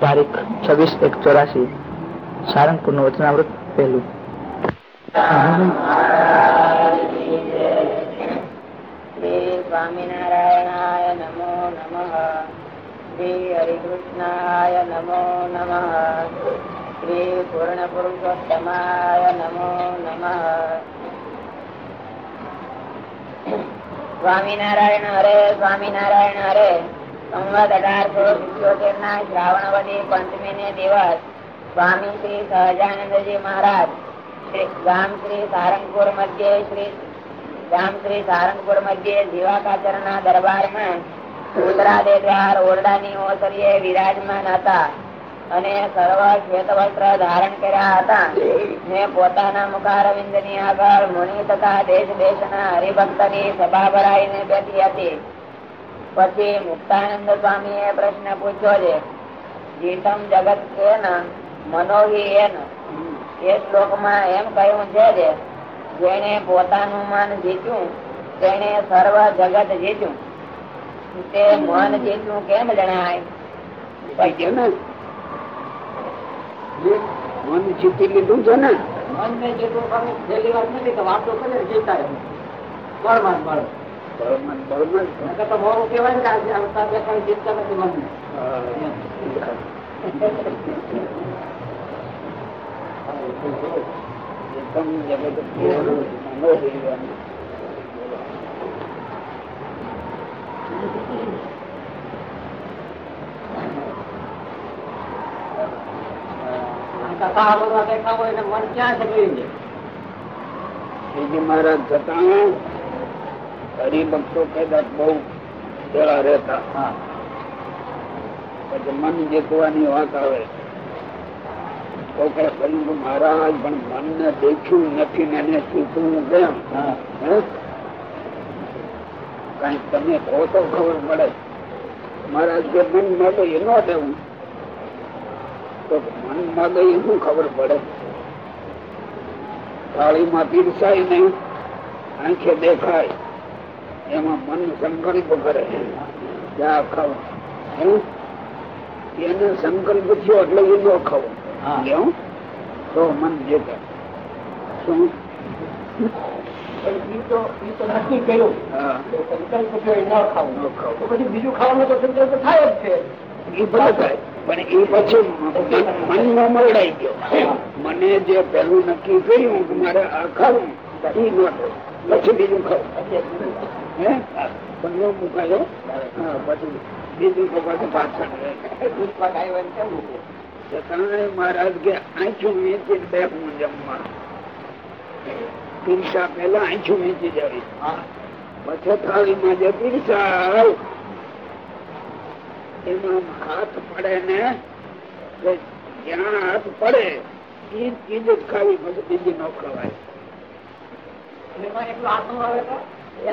તારીખ છવ્વીસ એક ચોરાસી સારંગપુરનું વચનામૃત પહેલું. સ્વામિનારાયણાય નમો નમઃ. શ્રી હરિકૃષ્ણાય નમો નમઃ. શ્રી પૂર્ણ પુરુષોત્તમાય નમો નમઃ. સ્વામિનારાયણ હરે સ્વામિનારાયણ હરે. વિરાજમાન હતા અને સર્વ શ્વેત વસ્ત્ર ધારણ કર્યા હતા. ને પોતાના મુખારવિંદની આગળ મુનિ તથા દેશ દેશ ના હરિભક્તની સભા ભરાઈને બેઠી હતી. પછી મુક્તાનંદ સ્વામી એ પ્રશ્ન પૂછ્યો છે જીતમ જગત એન મનોહી એન? એ શ્લોકમાં એમ કહ્યું છે જેને પોતાનું મન જીત્યું તેને સર્વ જગત જીત્યું. તે મન જીત્યું કેમ જણાય? મન જીતી લીધું છે ને મન ને જેટલું તમે વાત નથી કે વાતો કરે જીતા બળ તો મોરું કહેવાય ને કે આજે આવતા બે કઈ જીતતા નથી મનને એકમ જગત કેવળ મનોહી કથા બધા દેખા હોય ને મન ક્યાં છે જોઈ જાય શ્રીજી મહારાજ જતા હરિભક્તો કદાચ બહુ પેલા રહેતા. મન જીતવાની વાત આવે. મહારાજ પણ મનને દેખ્યું નથી ને એને જીતવું કેમ? કઈ? તમે કહો તો ખબર પડે. મહારાજ કે મન માગે એ ન દેવું. તો મન માગે એ શું ખબર પડે? થાળીમાં પીરસાય નહીં આંખે દેખાય. એમાં મન સંકલ્પ કરે કે આ ખાવું એને સંકલ્પ થયો એટલે એ ન ખાવ. હા. તો મન જીતે. શું? પણ ઈ તો ઈ તો નક્કી કર્યું. સંકલ્પ થયો ન ખાવું. ન ખાવું. પછી બીજું ખાવાનું તો સંકલ્પ થાય જ છે. એ ભલે થાય પણ એ પછી મનમાં મરડાઈ ગયો. મને જે પેલું નક્કી કર્યું કે મારે આ ખાવું એ ન પછી બીજું ખાવું. મુકાયો પછી બીજું પાછળ એમ કેમ મૂકે? છતાંય મહારાજ કે આંખું વેચી બે હું જમવા. પીરસા પેલા આંખું વેચી જાવી. પછી થાળીમાં જે પીરસાય એમાં હાથ પડે ને જ્યાં હાથ પડે એ ચીજ જ ખાવી પછી બીજી ન ખવાય. એમાં એટલો આત્મા આવે ઈ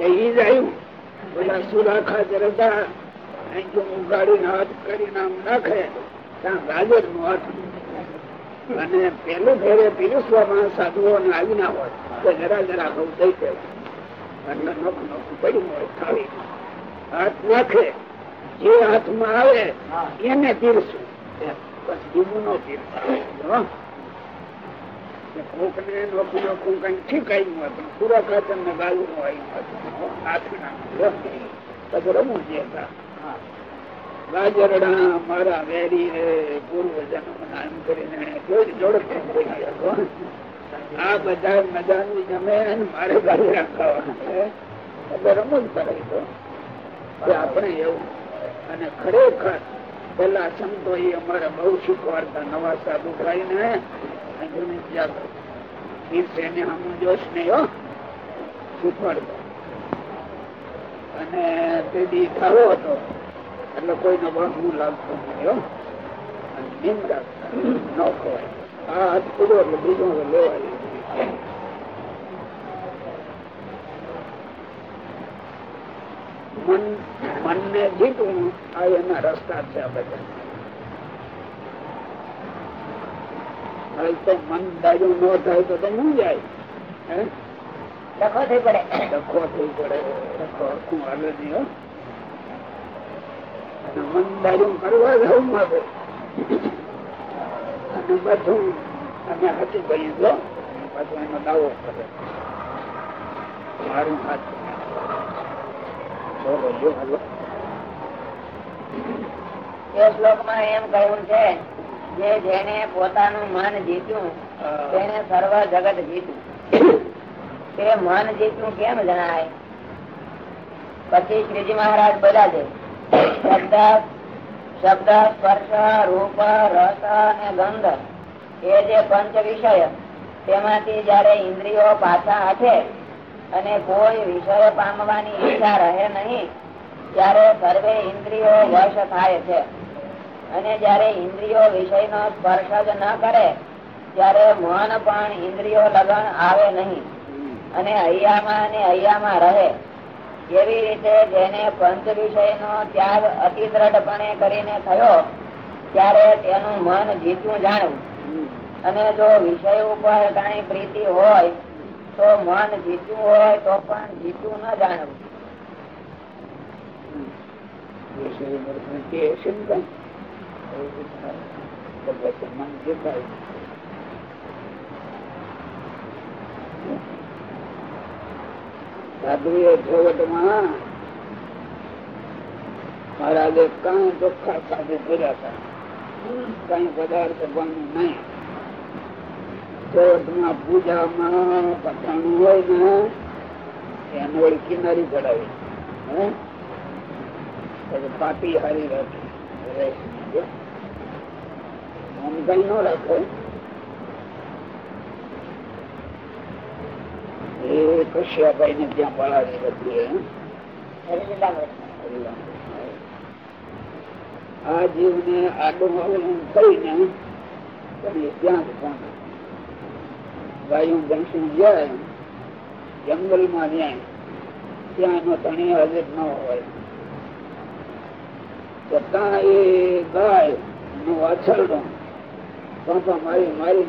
આવ્યું બધા સુરા ખાતર ઉગાડીને હાથ કરીને આમ નાખે ત્યાં ગાજર નો હાથ અને પેલું ફેરે પીરસવામાં સાધુઓ ને આવી ના હોય તો જરા જરા ઘઉં થઈ જાય એટલે નોખ નોખ પડ્યું હોય ખાવી હાથ નાખે જે હાથમાં આવે એને પીરસું બસ જીવું નો પીરસાય રમવું જે આ બધા મજાનું જમે અને મારે ગાજરા ખાવાના એટલે રમૂજ કરાય તો આપણે એવું અને ખરેખર પેલા સંતો એ અમારે બહુ શીખવાડતા નવા સાધુ ખાઈને જૂની જાત એને હમ જોશ નહીં હો. શીખવાડતા અને તે દી ખાવો હતો. એટલે કોઈને વાંધું લાગતું નહીં, હો. નિંદા ન ખવાય આ હાથ પૂરો એટલે બીજો લેવાય. મન મનને જીતવું આ એના રસ્તા છે આ બધા. હવે તો મન દાજુ ન થાય તો હું જાય. હે? ડખો થઈ પડે. ડખો થઈ પડે. ડખો આખું નહીં હો? મંદારી કરવા જવું મારે. અને બધું અમે હાથી ભાઈ જો પાછું એનો દાવો કરે. મારું હાથ. એ શ્લોકમાં એમ કહ્યું છે જે જેને પોતાનું મન જીત્યું તેને સર્વ જગત જીત્યું. તે મન જીત્યું કેમ જણાય? પછી શ્રીજી મહારાજ બોલ્યા છે. શબ્દ શબ્દ સ્પર્શ રૂપ રસ અને ગંધ એ જે પંચ વિષય તેમાંથી જયારે ઇન્દ્રિયો પાછા હટે અને કોઈ વિષય પામવાની ઈચ્છા રહે નહીં ત્યારે સર્વે ઇન્દ્રિયો વશ થાય છે. અને જયારે ઇન્દ્રિયો વિષયનો સ્પર્શ જ ન કરે, ત્યારે મન પણ ઇન્દ્રિયો લગન આવે નહીં. અને અહિયામાં અને અહિયામાં રહે. એવી રીતે જેને પંચ વિષયનો ત્યાગ અતિ દ્રઢપણે કરીને થયો, ત્યારે તેનું મન જીતું જાણવું. અને જો વિષય ઉપર કઈ પ્રીતિ હોય, તો મન જીતું હોય તો પણ જીતું ન જાણવું. વિષય ને કાંઈ? એવું થાય. મન મહારાજે કઈ ચોખ્ખા સાથે કર્યા હતા. કઈ પદાર્થ પણ નહીં. છેવટમાં પૂજામાં પઠાણું હોય ને, એને વળી કિનારી ચડાવી. પાટી હારી રાખી. આમ નો રાખો. એ કશ્યાભાઈ ને ત્યાં પડાવી હતી આ જીવ ને આડો તમે ત્યાં જ પણ ગાયું ભેંસું જાય જંગલમાં જાય ત્યાં એનો તણી હાજર ન હોય. તો ત્યાં એ ગાયનું વાછરડો પાપા મારી મારી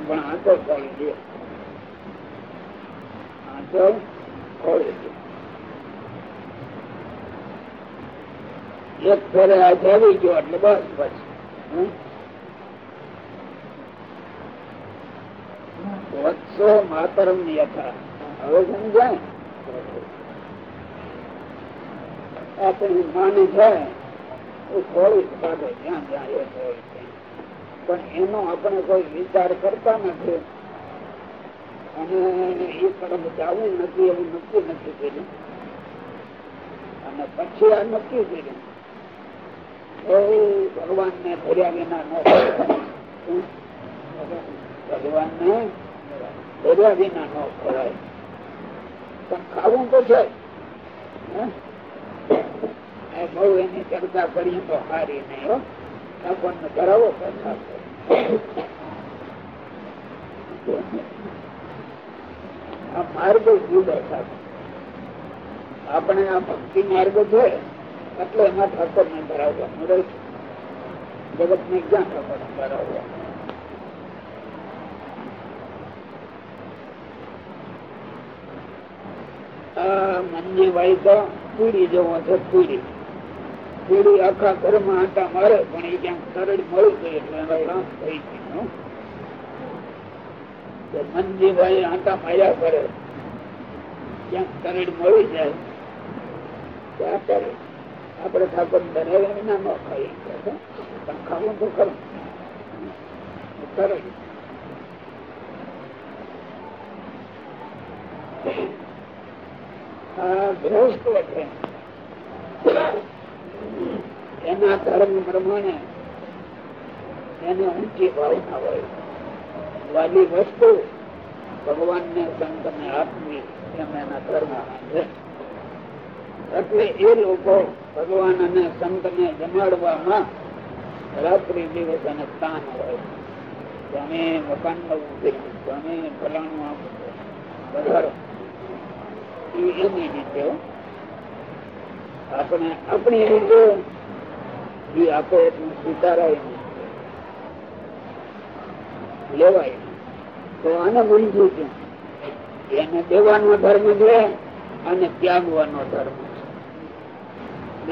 એક ફેરે આ આવી ગયો એટલે બસ હમ? વત્સો માતરમ યથા. હવે સમજાય? આપણી માને જાય. એ થોડી કાઢે જ્યાં જ્યાં એ થોડી પણ એનો આપણે કોઈ વિચાર કરતા નથી. અને એ તરફ જવું નથી એવું નક્કી નથી કર્યું. અને પછી આ નક્કી કર્યું. ભગવાન ને ધર્યા વિના ભગવાન ને ધર્યા વિના ન ખોરાય પણ ખાવું તો છે. હે? બહુ એની ચર્ચા કરીએ તો સારી નહીં આ માર્ગ જુદો થાય આપણે આ ભક્તિ માર્ગ છે, એટલે એમાં ઠાકોર ને ધરાવવાનું રહે છે. જગત ને ક્યાં ઠાકોર ને ધરાવવા આ મનની વાય તો પૂરી જવો છે પૂરી પૂરી આખા ઘરમાં આટા મારે, પણ એ ક્યાંક સરળ મળી ગઈ એટલે એનો રામ થઈ ગયો મનજીભાઈ આટા માર્યા કરે. ક્યાંક સરળ મળી જાય. ત્યાં આપડે ઠાકોર બનાવ્યા વિના ન ખાઈ પણ ખાવું તો ખરું. સરળ આ છે એના ધર્મ પ્રમાણે એને ઊંચી ભાવના હોય. વાલી વસ્તુ ભગવાન ને સંત ને આપવી એમ એના ધર્મ એટલે એ લોકો ભગવાન અને સંત ને જમાડવામાં રાત્રિ દિવસ અને સ્થાન હોય. તમે મકાન નવું કર્યું તમે ફલાણું આમ વધારો એની રીતે. આપણે આપણી રીતે આપે સ્વીકારાય લેવાય તો આને મંજૂર છે. એને દેવાનો ધર્મ છે અને ત્યાગવાનો ધર્મ છે.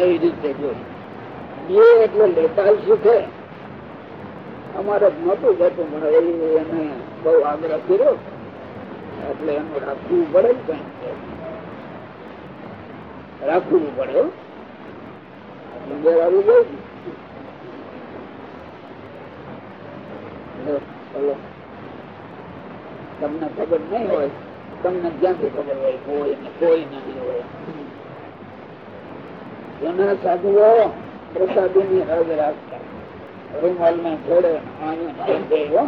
એવી રીતે જોઈ એ એટલે લેતા શીખે અમારે મોટું જતું, પણ એને બહુ આગ્રહ કર્યો. એટલે એનું રાખવું પડે કઈ રાખવું પડે હો. ડુંગર આવી ગયું ને. લો, ચલો. તમને ખબર નહીં હોય તમને ક્યાંથી ખબર હોય કોઈ કોઈ નહીં હોય એના સાધુઓ પ્રસાદી ની હદ રાખતા રૂમાલ જોડે આયો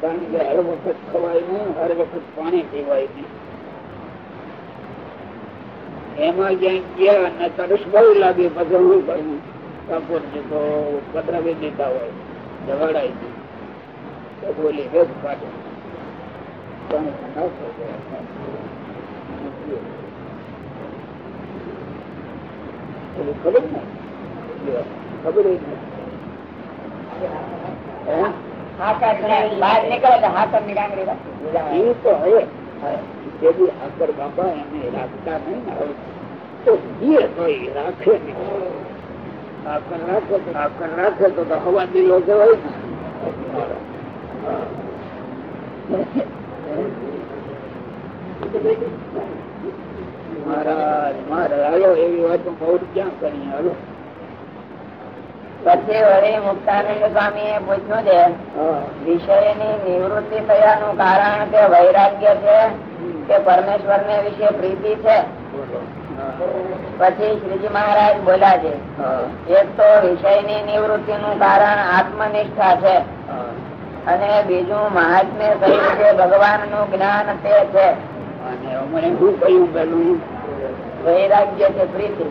કારણ કે હર વખત ખવાય નહીં હર વખત પાણી પીવાય નહીં એમાં જ્યાં ગયા અને તરસ બહુ લાગે પછી હું કપૂર કાપુરજી તો પધરાવી દેતા હોય ઝઘડાઈ નહીં તો બોલી વેદ કાઢે ખબર ને? ખબર ય નથી. હે? બહાર નીકળે તો નીકળે ની એ તો હવે જેથી આકર બાપા એને રાખતા નહીં આવે. તો તો એ રાખે નહીં. આકર રાખે તો આકર રાખે તો હવા દિલો જવાય ને. મહારાજ મહારાજ હાલો એવી વાતો બહુ ક્યાં કરી હાલો. પછી વળી મુક્તાનંદ સ્વામી એ પૂછ્યું છે હા. વિષયની નિવૃત્તિ થયાનું કારણ કે વૈરાગ્ય છે? કે પરમેશ્વર ને વિશે પ્રીતિ છે? પછી શ્રીજી મહારાજ બોલ્યા છે એક તો વિષયની નિવૃત્તિ નું કારણ આત્મનિષ્ઠા છે. અને બીજું મહાત્મ્ય કહ્યું કે ભગવાનનું જ્ઞાન તે છે. કહ્યું પેલું? વૈરાગ્ય છે પ્રીતિ?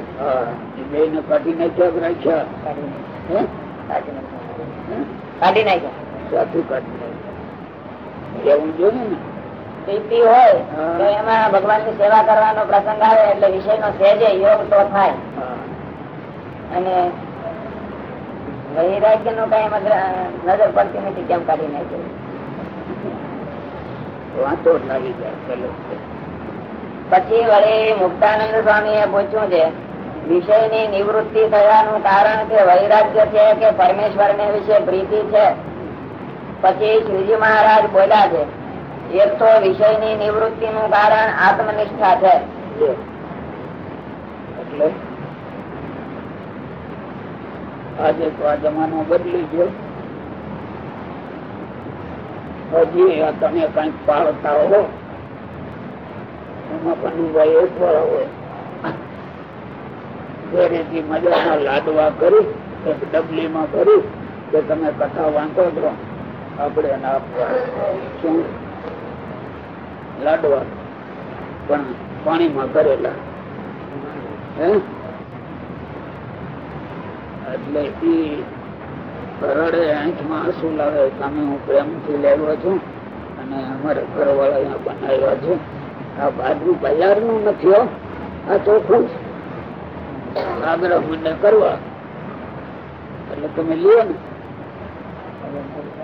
બે ને કાઢી નાખ્યા રાખ્યા? કાઢી નાખ્યા. કાઢી નાખ્યા. સાચું કાઢી નાખ્યા. એવું જોયું ને? પ્રીતિ હોય તો એમાં ભગવાનની સેવા કરવાનો પ્રસંગ આવે એટલે વિષય નો સહેજે યોગ તો થાય. અને વૈરાગ્યનું કઈ નજર પડતી નથી કેમ કાઢી નાખ્યું? વાંચો લાગી જાય પછી વળી મુક્તાનંદ સ્વામી એ પૂછ્યું છે વિષયની નિવૃત્તિ થયાનું કારણ કે વૈરાગ્ય છે કે પરમેશ્વર ને વિશે પ્રીતિ છે? પછી શ્રીજી મહારાજ બોલ્યા છે એક તો વિષયની નિવૃત્તિ નું કારણ આત્મનિષ્ઠા છે. આજે તો આ જમાનો બદલી ગયો. હજી તમે કંઈક પાળતા હો. એમાં પન્નુભાઈ એક મજામાં લાડવા કરી, એક ડબલીમાં કરી કે તમે કથા વાંચો છો. આપણે આપવા શું? લાડવા. પણ પાણીમાં કરેલા. એટલે ઈ રડે આંખમાં આંસુ લાવે તમે હું પ્રેમથી લાવ્યો છું અને અમારે ઘરવાળા અહીંયા બનાવ્યા છે. આ બાજુ બજારનું નથી આ ચોખ્ખું આગ્રહ મને કરવા. એટલે તમે લ્યો ને.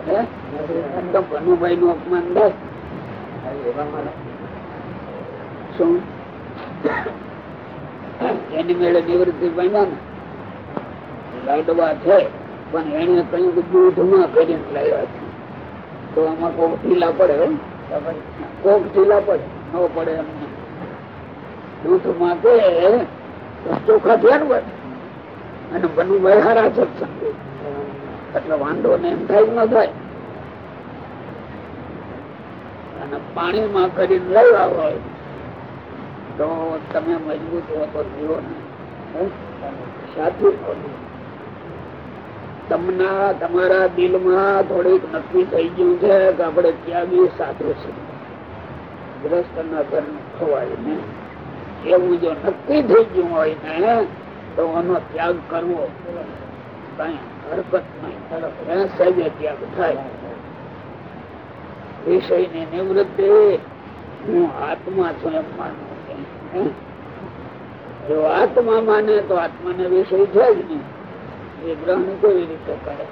હે? એમ નું અપમાન થાય. શું? એની મેળે નિવૃત્તિ પામ્યા ને, લાડવા છે, પણ એને કહ્યું દૂધમાં કરીને લાવ્યા તો આમાં કોક ઢીલા પડે. કોક ઢીલા પડે, ન પડે એમને દૂધમાં કે ચોખા ધ્યાન અને અને બનુભાઈ હારા સત્સંગ એટલે વાંધો ને એમ થાય ન થાય. અને પાણીમાં કરીને લેવા હોય, તો તમે મજબૂત હો તો જીવો ને? સાચું કહું. તમને તમારા દિલમાં થોડીક નક્કી થઈ ગયું છે કે આપણે ત્યાગી સાધુ છે. ગ્રસ્ત ના ખવાય ને. એવું જો નક્કી થઈ ગયું હોય ને, તો એનો ત્યાગ કરવો. કઈ હરકત નહીં. સહેજે ત્યાગ થાય. વિષયની નિવૃત્તિ હું આત્મા છું એમ માનું છું. જો આત્મા માને તો આત્માને વિષય છે જ નહીં. એ ગ્રહણ કેવી રીતે કરે?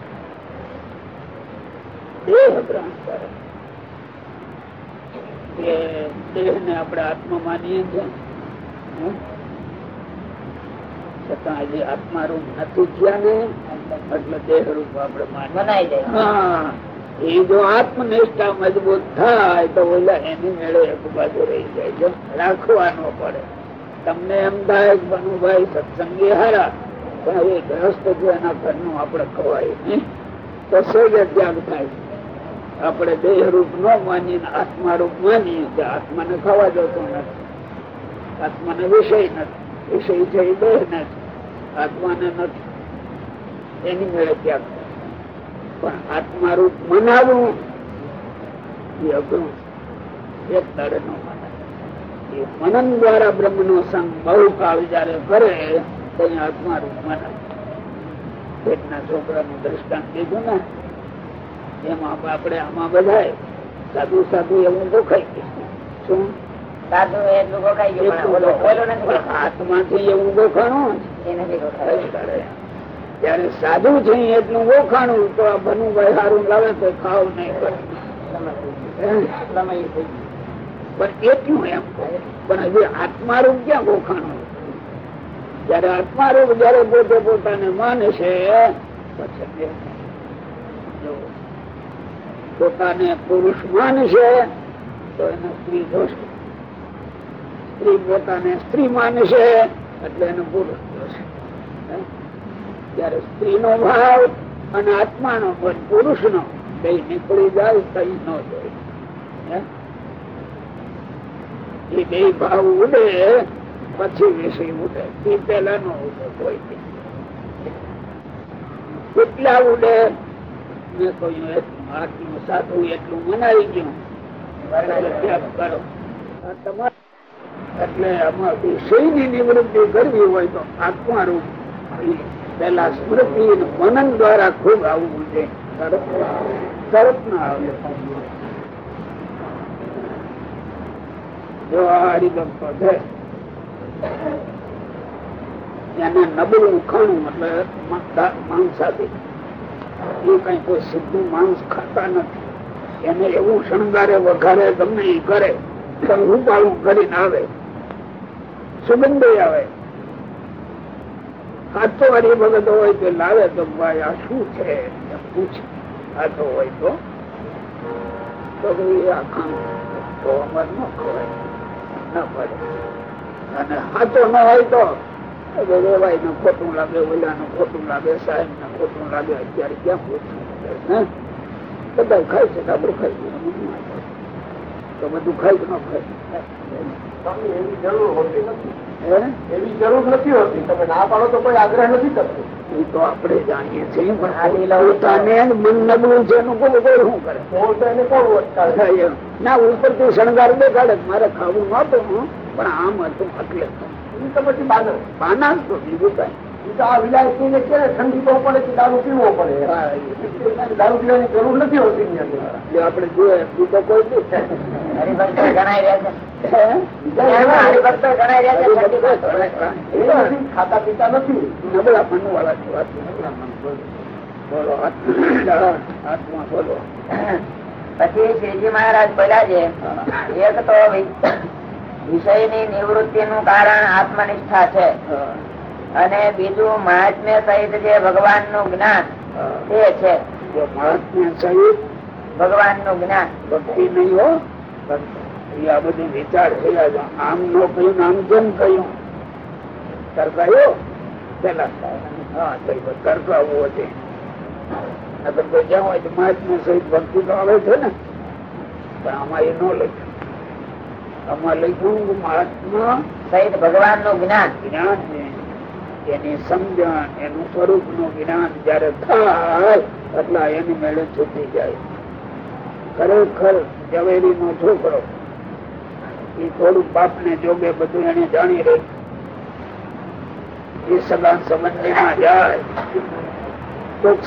દેહ ગ્રહણ કરે. દેહ ને આપણે આત્મા માનીએ છીએ. છતાં આજે આત્મા રૂપ નથી થયા ને એટલે દેહ રૂપ આપણે માનવા હા. એ જો આત્મનિષ્ઠા મજબૂત થાય તો ઓલા એની મેળે એક બાજુ રહી જાય. છે રાખવા ન પડે. તમને એમ થાય બનુભાઈ સત્સંગી હારા, પણ હવે ગ્રસ્ત જો એના ઘરનું આપણે ખવાય નહીં, તો સહેજ ત્યાગ થાય? આપણે દેહ રૂપ ન માની આત્મા રૂપ માનીએ કે આત્માને ખાવા જતો નથી. આત્માને વિષય નથી. વિષય છે એ દેહ નથી. આત્માને નથી. એની મેળે ત્યાગ. પણ આત્મા મનાવું એ અઘરું. એક દાડે ન એ મનન દ્વારા બ્રહ્મ નો સંગ બહુ કાળ જયારે કરે ત્યાં આત્મારૂપ મનાય. પેટના છોકરાનું દ્રષ્ટાંત કીધું ને એમાં આપણે આમાં બધા સાધુ સાધુ એવું દુખાઈ ગયું શું હાથમાંથી એવું ગોખાણું એ જયારે સાધુ છે એટલું ઓખાણું તો આ બનુભાઈ સારું લાવે તો ખાવ નહીં પણ એટલું એમ પણ હજી આત્મારૂપ ક્યાં ઓખાણું? જયારે આત્મારૂપ જયારે પોતે પોતાને માને છે પોતાને પુરુષ માન છે, તો એને સ્ત્રી દોષ સ્ત્રી પોતાને સ્ત્રી માન છે, એટલે એને પુરુષ? ત્યારે સ્ત્રી નો ભાવ અને આત્મા નો પુરુષ નો બે નીકળી જાય, કઈ ન જોઈ એ ભાવ ઉડે, પછી વિષય ઉડે. એ પેલા નો ઉડે કોઈ કેટલા ઉડે? મેં કહ્યું એટલું આટલું સાધુ એટલું મનાઈ ગયું. કરો. એટલે આમાં વિષયની નિવૃત્તિ કરવી હોય તો આત્મારૂપ. પેલા સ્મૃતિ મનન દ્વારા ખૂબ આવવું છે તરત ના આવે. જો આ હરિભક્તો છે, એને નબળું ખાણું એટલે મા- માંસાદી એ કઈ કોઈ સીધું માંસ ખાતા નથી. એને એવું શણગારે, વઘારે, ગમે એ કરે, તો રૂપાળું કરીને આવે. સુગંધ આવે. સાચો વાળી ભગત હોય તો લાવે તો ભાઈ, આ શું છે? પૂછ. સાચો હોય તો? અમારે ન ખવાય. ના પડે. અને ન હોય તો? રેવાય ને ખોટું લાગે ઓલા નું ખોટું લાગે સાહેબ ને ખોટું લાગે, અત્યારે ક્યાં હે? બધા ખાય છે તો આપણે ખાઈ તો બધું ખાય કે ન ખાય? એવી જરૂર હોતી નથી. એવી જરૂર નથી હોતી. તમે ના પાડો તો કોઈ આગ્રહ નથી કરતો. એ તો આપણે જાણીએ છીએ પણ આ પોતાને મન નબળું છે એનું કોઈ કોઈ શું કરે? તો એને કોણ અટકાવે. ના ઉપરથી શણગાર દેખાડે મારે ખાવું નતું પણ આમ હતું એટલે તો. પછી બાનર બાના જ તો બીજું કઈ. આ વિલાયતી ને કે ઠંડી બહુ પડે કે દારૂ પીવો પડે? દારૂ પીવાની જરૂર નથી હોતી એની અંદર. જે આપણે જોઈએ બીજો કોઈ નથી, ખાતા પીતા નથી. બોલો પછી શ્રીજી મહારાજ બોલ્યા છે એક તો વિષય વિષયની નિવૃત્તિ નું કારણ આત્મનિષ્ઠા છે. અને બીજું મહાત્મ્ય સહિત જે ભગવાનનું જ્ઞાન એ છે. મહાત્મ્ય સહિત ભગવાનનું જ્ઞાન. ભક્તિ નહીં હો આ બધું વિચાર થયા છે. આમ નો કહ્યું આમ કેમ કહ્યું તરકાયો પેલા હા તો એ તરકાવવું નકર જ્યાં હોય તો મહાત્મ્ય સહિત ભક્તિ તો આવે છે ને. પણ આમાં એ ન લખ્યું. આમાં લખ્યું મહાત્મા સહિત ભગવાનનું જ્ઞાન જ્ઞાન એની સમજણ, એનું સ્વરૂપનું જ્ઞાન જયારે થાય, એટલે એની મેળે છૂટી જાય. ખરેખર ઝવેરી નો છોકરો, એ થોડું બાપ ને જોગે બધું એને જાણી રહે.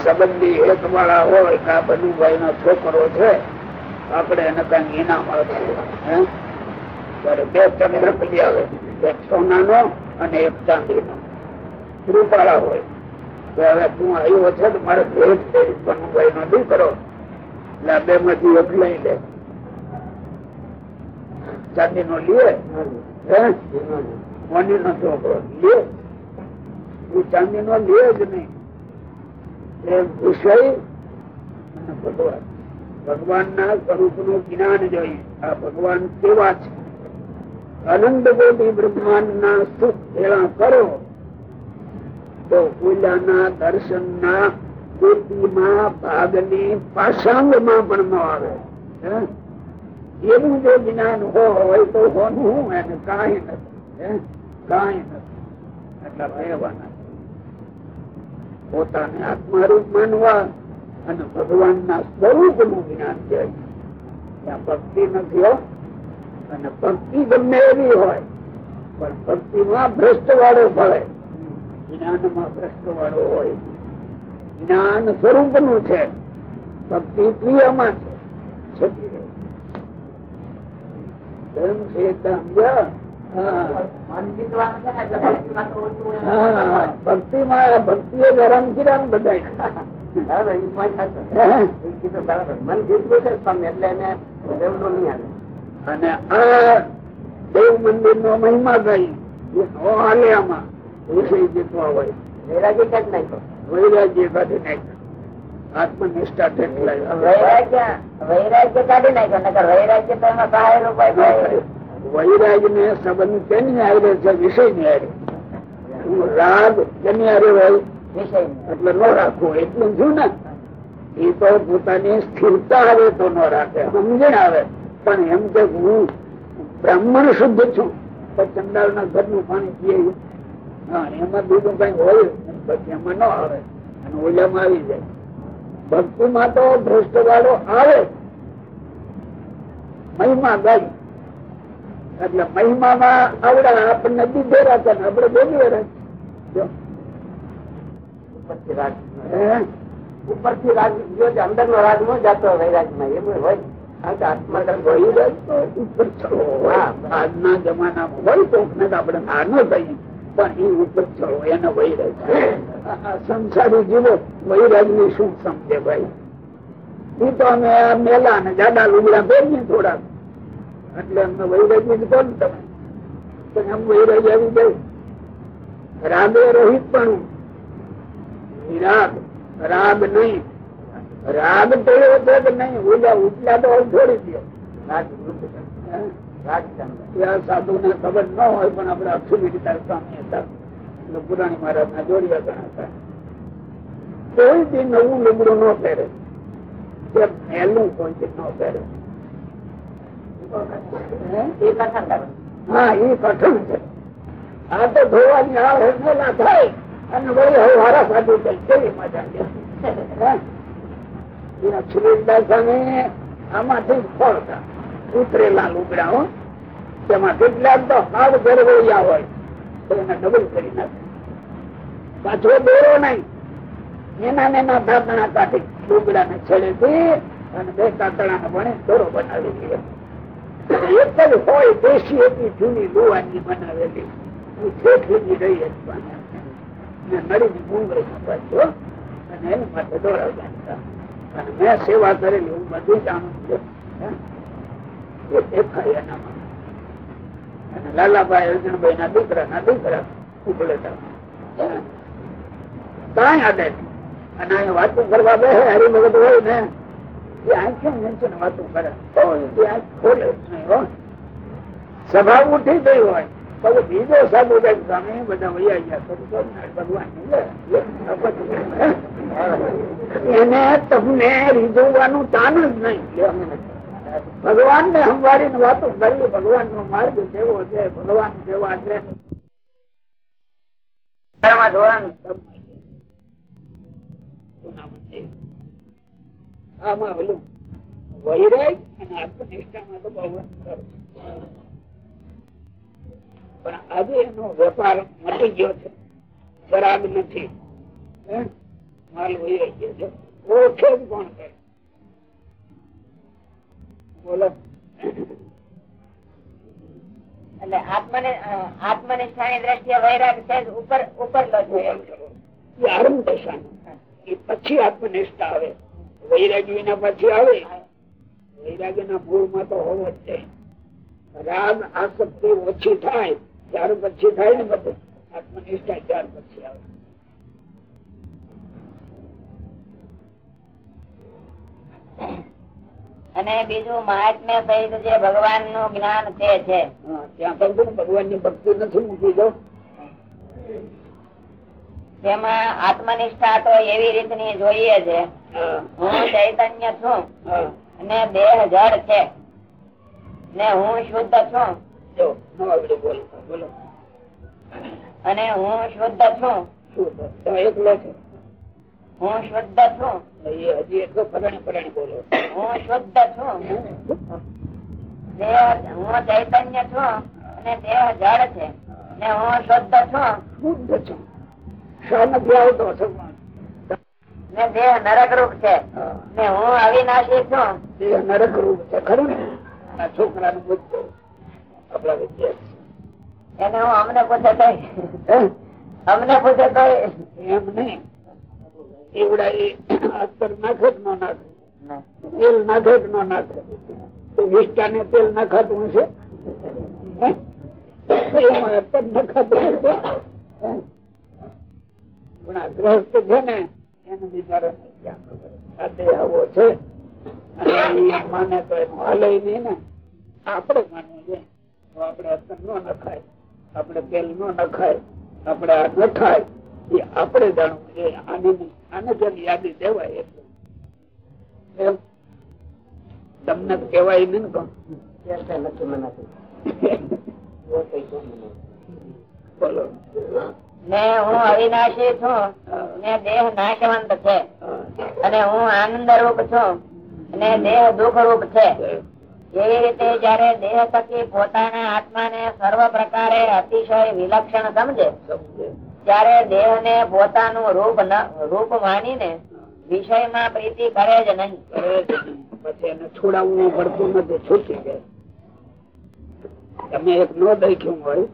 સંબંધી એક વાળા હોય કે આ બનુભાઈ નો છોકરો છે, આપણે એને કઈ ઇનામ આપીએ. બે ચંદ્રક આવે, એક સોનાનો અને એક ચાંદીનો. રૂપાળા હોય. કે હવે તું આવ્યો છે તો મારે ભેટ હું બનુભાઈ નથી કરો. એટલે આ બે માંથી એક લઈ લે. ચાંદી નો લીએ મોની નો છોકરો. લે ચાંદી નો લીએ જ નહીં. ભગવાન ના સ્વરૂપનું જ્ઞાન જોઈએ. આ ભગવાન કેવા છે? અનંત કોટી બ્રહ્માંડ ના સુખ ભેળા કરો. તો પૂજાના દર્શન ના કોટીમાં, ભાગની પાસાંગમાં પણ ન આવે. એવું જો જ્ઞાન હોય તો હોનું એને કાંઈ નથી? કાંઈ નથી. એટલા ભયવાના પોતાને આત્મારૂપ માનવા અને ભગવાન ના સ્વરૂપનું જ્ઞાન છે ત્યાં ભક્તિ નથી હો. અને ભક્તિ ગમે એવી હોય, પણ ભક્તિ માં ભ્રષ્ટ વાળો ભળે. જ્ઞાનમાં ભ્રષ્ટ વાળો હોય. જ્ઞાન સ્વરૂપનું છે. ભક્તિ પ્રિયમાં છે. છતી રહે. છે એટલે સમજ્યા? હા. મન જીતવાનું છે ને એટલે ભક્તિમાં તો ઓછું હોય. હા? ભક્તિમાં ભક્તિ એ ગરમ કિરામ બધા. મન જીતવું છે એટલે એને રેવડું નહીં આવે. અને આ દેવ મંદિર નો મહિમા ગઈ. હાલે આમાં. વિષય જીતવા હોય વૈરાગ્ય કાઢી નાખ્યો? વૈરાગ્ય કાઢી નાખ આત્મનિષ્ઠા વૈરાગ્ય વૈરાગ્ય કાઢી નાખ્યો? વૈરાગ્ય તો એમાં સહાય રૂપાય વૈરાગ ને સંબંધ કેની આવે છે? વિષયની આવે રાગ કેની હારે હોય? એટલે ન રાખવો એટલું જો ને. એ તો પોતાની સ્થિરતા આવે તો ન રાખે સમજણ આવે. પણ એમ કે હું બ્રાહ્મણ શુદ્ધ છું તો ચંડાલ ના ઘરનું પાણી પીએ એમાં બીજું કઈ હોય. પછી એમાં ન આવે અને ઓલામાં આવી જાય ભક્તિમાં તો ભ્રષ્ટ વાળો આવે મહિમા ગાય એટલે મહિમામાં આવડે આપણને દીધેરા રાખે ને આપડે બોલીએ રાખીએ. ઉપરથી રાગ હે? ઉપરથી રાગ જો જે અંદરનો રાગ ન જાતો વૈરાગમાં એવું હોય. આજના જમાનામાં હોય તો ને આપણે નાનો થઈએ પણ એ ઉપર ચડવો એને વૈરાગ. સંસારી જીવો વૈરાગની શું સમજે ભાઈ? એ તો અમે મેલા ને જાડા લુગડા પહેરીએ થોડા એટલે અમને વૈરાગી ની કોણ તમે? તો એમ વૈરાગ આવી જાય રાગે રોહિત પણ રાગ રાગ નહીં. રાગ પડ્યો છે કે નહીં, ઓલા ઉચલા તો છોડી દો વૃદ્ધ કરે. રાગ ચાંદા. ત્યાં સાધુ ને ખબર ન હોય પણ આપડે અક્ષુભી રીતે સ્વામી હતા. પુરાણી મહારાજ ના જોડિયા ગણાતા કોઈ બી નવું લુગડું ન પહેરે. કે પહેલું કોઈ બી ન પહેરે. હે? એ કઠણ છે. આ તો ધોવાની આ હેમેલા થાય અને વળી હવે હારા સાધુ થાય કેવી મજા છે? એ સ્વામી આમાંથી ફળતા. ઉતરેલા લુગડા તેમાં કેટલાક તો હાડ ગરવૈયા હોય, તો એને ડબલ કરી નાખે. પાછો દોરો નહીં. એના ને એના કાઢી લુગડા ને છેડેથી અને બે કાતણા ને ભણે દોરો બનાવી દે એના માટે દોરા અને મેં સેવા કરેલી, હું બધું જાણું છું? એ દેખાય અને લાલાભાઈ અર્જુનભાઈ ના દીકરા ના દીકરા ઉપલેતા કઈ આડે અને અહીં વાતો કરવા બે હરિભગત હોય ને, એ ઉઠી ગઈ હોય, પછી બીજો જાય સ્વામી, બધા વૈયા ગયા. ભગવાન? એને તમને રીઝવવાનું તાન જ નહીં. ભગવાન ને સંભાળીને વાતો કરી ભગવાન નો માર્ગ કેવો છે, ભગવાન કેવા છે? પણ આજે એનો વેપાર મટી ગયો છે. બરાબ નથી? માલ વૈરાગ્ય ગયો છે. ઓછો જ કોણ કરે? બોલો. એટલે આત્મને આત્મનિષ્ઠાની દ્રષ્ટિએ વૈરાગ છે ઉપર ઉપર લો છો આરંભ દશા પછી આત્મનિષ્ઠા આવે. વૈરાગી ના પછી આવે. વૈરાગી ના મૂળમાં તો હોવો જ છે. રાગ, આસક્તિ ઓછી થાય, ત્યાર પછી થાય ને બધું. આત્મનિષ્ઠા ત્યાર પછી આવે. Thank. અને બીજું મહાત્મ્ય સહિત જે ભગવાનનું જ્ઞાન તે છે. ભગવાનની ભક્તિ નથી મૂકી દો તેમાં આત્મનિષ્ઠા તો એવી રીતની જોઈએ છે. હું. ચૈતન્ય છું. અને દેહ જળ છે. ને હું શુદ્ધ છું. અને હું શુદ્ધ છું. એકલો છો. હું શ્રદ્ધા છું. એ હજી એટલો પરણી પરણી બોલો. હું શ્રદ્ધા છું. હું ચૈતન્ય છું અને દેહ જળ છે. ને હું શુદ્ધ છું. શુદ્ધ છો. નથી આવતો? ને દેહ નરક રૂપ છે. ને હું અવિનાશી છું. દેહ નરક રૂપ છે. ખરું ને? છોકરા છોકરાનું બુદ્ધ આપડા વિદ્યાર્થી. એને હું અમને પૂછે કઈ અમને પૂછે કઈ એમ નહીં. એવડા એ અત્તર નાખે. કે ન. નાખે તેલ નાખે. કે ન નાખે વિષ્ટા ને તેલ નાખાતું એમાં પણ આ છે ને એને બિચારા આ આવો છે. અને માને તો એનું હાલે નહીં ને. આપણે માનવું છે આપણે અત્તર ન નખાય. આપણે તેલ ન નખાય. આપણે આ નખાય. એ આપણે જાણવું છે. આને. આને જેમ યાદી દેવાય એટલું. તમને કેવાય નહીં. બોલો. ને હું અવિનાશી છું. ને દેહ નાશવંત છે. અને હું આનંદ રૂપ છું. અને દેહ દુઃખ રૂપ છે એવી રીતે જયારે દેહ થકી પોતાના આત્માને સર્વ પ્રકારે અતિશય વિલક્ષણ સમજે. ત્યારે દેહ ને પોતાનું રૂપ રૂપ માની ને વિષયમાં પ્રીતિ કરે જ નહીં. પછી એને છોડાવવું પડતું નથી છૂટી જાય. તમે એક નો દેખ્યું હોય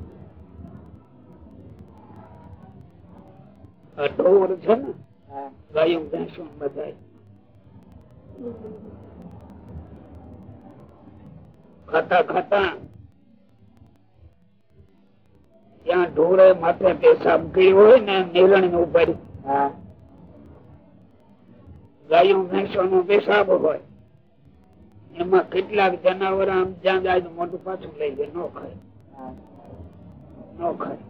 છે ને ગાયું ભેંસું બધાય. ખાતા ખાતા ત્યાં ઢોરે માથે પેશાબ કર્યો હોય ને નીલણ ને ઉપાડી ગાયું ભેંસો નો પેશાબ હોય. એમાં કેટલાક જનાવર આમ જ્યાં જાય મોટું પાછું લઈ જાય નો ખાય. નો ખાય.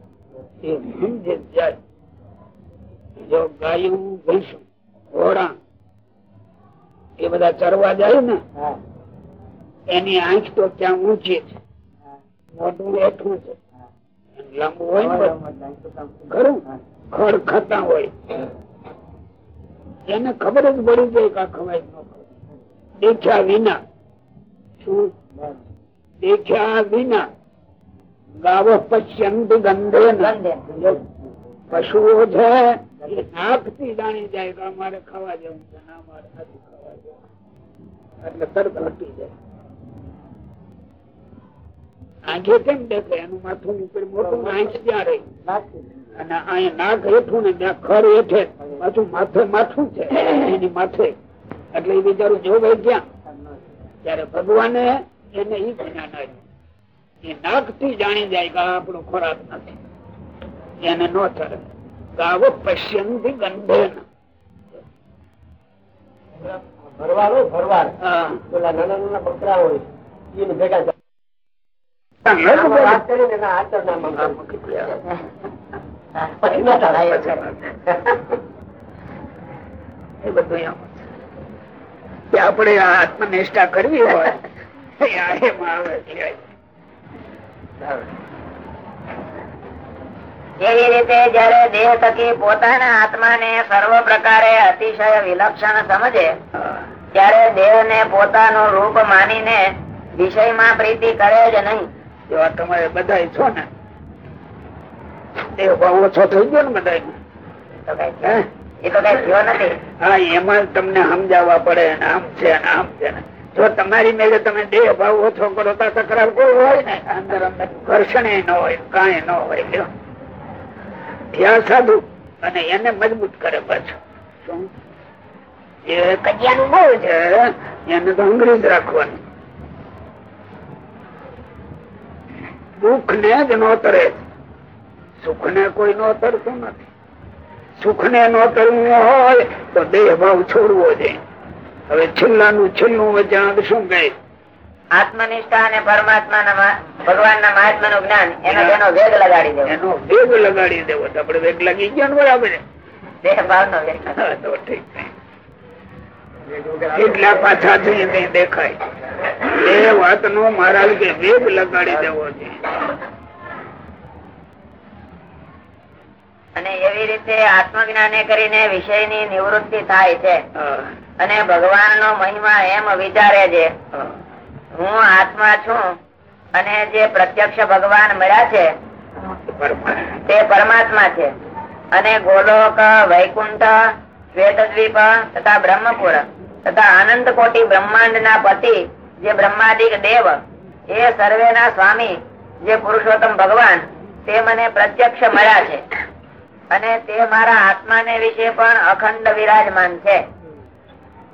એ સમજે જાય. જો ગાયું ભેંસું ઘોડા એ બધા ચરવા જાય ને એની આંખ તો ત્યાં ઊંચી છે. મોટું એઠું છે. લાંબુ હોય. ખરું ખડ ખાતા હોય. એને ખબર જ પડી જાય કા ખવાય દેખ્યા વિના. શું? દેખ્યા વિના. ગાવ પશ્યંત ગંધે. પશુઓ છે એ નાકથી જાણી જાય કે અમારે ખાવા જવું છે અમારે નથી ખાવા જવું. એટલે તરત હટી જાય. આંખે કેમ દેખે એનું માથું મોટું આંખ ત્યાં રહી અને અહીંયા નાક હેઠું ને ત્યાં ખર હેઠે. પાછું માથે માથું છે. એની માથે. એટલે એ બિચારું જોવે ક્યાં ત્યારે ભગવાને એને ઈ જ્ઞાન આપ્યું. એ નાકથી જાણી જાય કે આપણો ખોરાક નથી. એને નો ચરે ગાવો પશ્યંતી ગંધે ભરવાડ. હા. પેલા નાના નાના બકરા હોય એને ભેગા આપણે આ આત્મનિષ્ઠા કરવી હોય એમાં આવે છે. એવી રીતે જયારે દેહ થકી પોતાના આત્માને સર્વ પ્રકારે અતિશય વિલક્ષણ સમજે ત્યારે દેહ ને પોતાનું રૂપ માનીને વિષયમાં પ્રીતિ કરે જ નહીં. એવા તમે બધા છો ને? ઓછો થઈ ગયો ને બધા એ તો કઈ થયો નથી. હા એમાં તમને સમજાવવા પડે આમ છે આમ છે જો તમારી મેળે તમે દેહ ભાવ ઓછો કરો તો તકરાર કોઈ હોય ને? અંદર અંદર ઘર્ષણ ન હોય કાંઈ ન હોય ત્યાં સાધુ અને એને મજબૂત કરે પાછું. શું? એ કજિયાનું બહુ છે. એને તો અંગ્રેજ રાખવાનું. દુઃખ ને જ નો તરે. સુખ ને કોઈ નો તરતું નથી. સુખ ને નો તરવું હોય તો દેહ ભાવ છોડવો જોઈએ હવે છેલ્લાનું છેલ્લું વચન શું કહે? આત્મનિષ્ઠા અને પરમાત્મા ભગવાન ના મહાત્મા નું જ્ઞાન એનો એનો વેગ લગાડી દેવો. એનો વેગ લગાડી દેવો તો આપડે વેગ લાગી ગયો ને બરાબર. દેહ ભાવ નો વેગ ઠીક એટલા પાછા થઈ તે દેખાય. એ વાત નો મારા લીધે વેગ લગાડી દેવો છે. અને એવી રીતે આત્મજ્ઞાને કરીને વિષયની નિવૃત્તિ થાય છે. અને ભગવાન નો મહિમા એમ વિચારે છે. હું. આત્મા છું અને જે પ્રત્યક્ષ ભગવાન મળ્યા છે તે પરમાત્મા છે. અને ગોલોક વૈકુંઠ શ્વેતદ્વીપ તથા બ્રહ્મપુર. તથા અનંત કોટી બ્રહ્માંડ ના પતિ જે બ્રહ્માદિક દેવ એ સર્વે ના સ્વામી જે પુરુષોત્તમ ભગવાન તે મને પ્રત્યક્ષ મળ્યા છે. અને તે મારા આત્માને વિશે પણ અખંડ વિરાજમાન છે.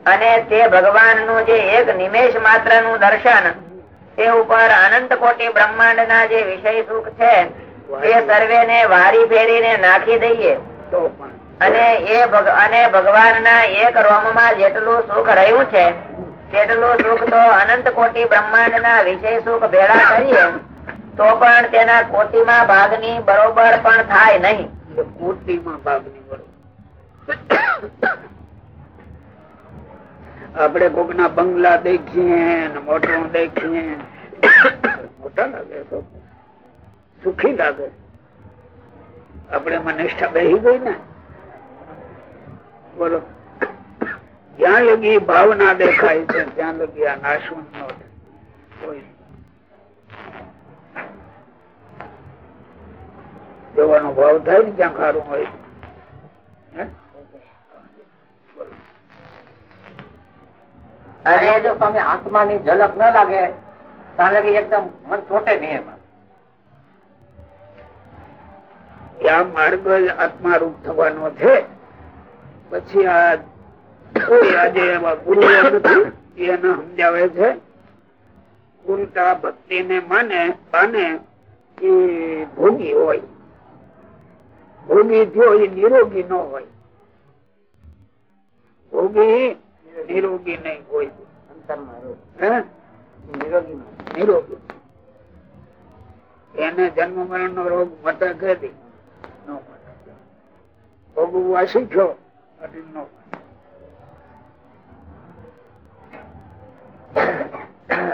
અને તે ભગવાનનું જે એક નિમેષ માત્રનું દર્શન તે ઉપર અનંત કોટી બ્રહ્માંડ ના જે વિષય સુખ છે તે સર્વે ને વારી ફેરીને નાખી દઈએ. તો પણ. અને એ અને ભગવાન ના એક રોમમાં જેટલું સુખ રહ્યું છે, તેટલું સુખ તો અનંત કોટી બ્રહ્માંડ ના વિષય સુખ ભેળા કરીએ, તો પણ તેના કોટીમાં ભાગની બરોબર પણ થાય નહીં. કોટીમાં ભાગની બરોબર. આપણે કોક ના બંગલા દેખીએ મોટો દેખીએ. મોટા લાગે સુખી લાગે. આપણે એમાં નિષ્ઠા બેસી ગઈ ને? બોલો. જ્યાં લગી ભાવના દેખાય છે ત્યાં લગી આ નાશવન નો જોવાનો ભાવ થાય ને ક્યાં ખારું હોય. હે? અને જો તમે આત્માની ઝલક ન લાગે ત્યાં લગી એકદમ મન છોટે નહીં એમાં. આ માર્ગ જ આત્મારૂપ થવાનો છે. પછી આ આજે નથી એને સમજાવે છે? ઉલટા ભક્તિ ને માને બાને એ ભોગી હોય. ભોગી થયો એ નિરોગી ન હોય. ભોગી નિરોગી નહીં હોય. એને જન્મ મરણ નો રોગ મટે હતી. ભોગવવા શીખ્યો. એટલે નો